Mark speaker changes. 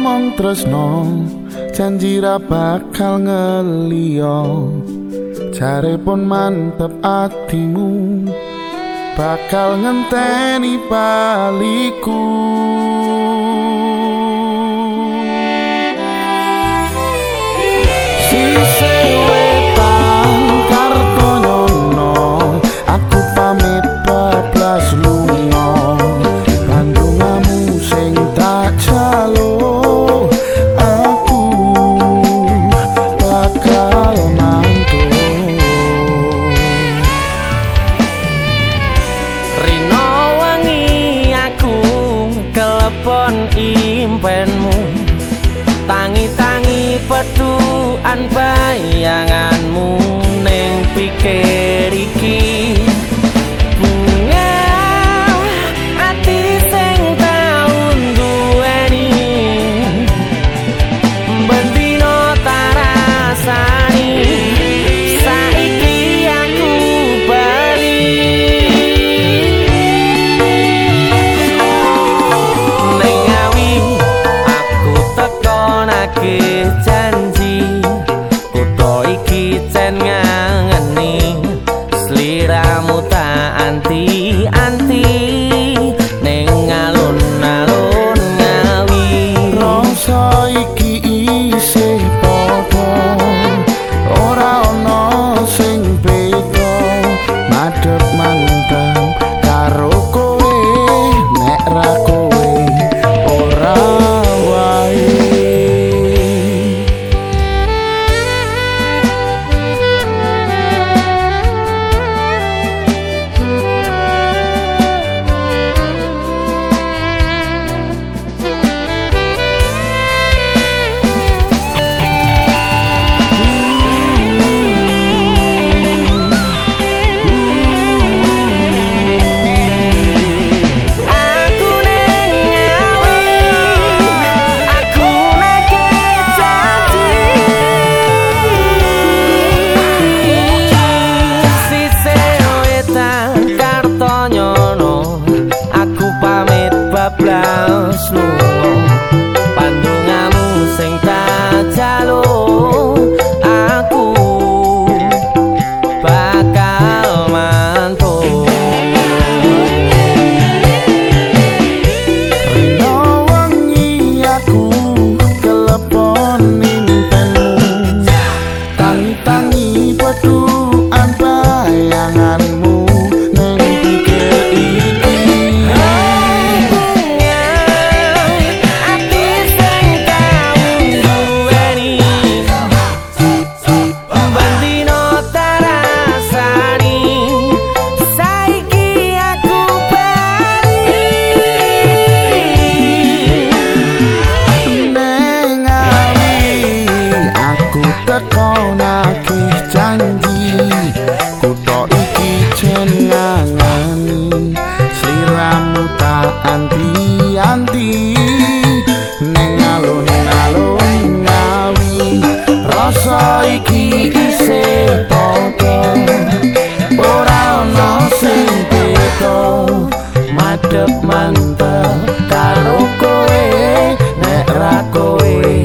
Speaker 1: ngomong tresno janji ra bakal ngeliyo jare pun mantep atimu bakal ngenteni
Speaker 2: paliku an bayanganmu. সংশয় teko nake janji kutho iki cenangan siramu tak
Speaker 1: anti
Speaker 2: anti neng
Speaker 1: alun alun ngawi. Rasa iki isih poko ora ono sing beda. Madhep mantep karo kowe nek ra kowe.